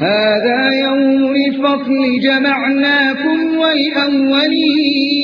هذا يوم الفصل جمعناكم والأولين.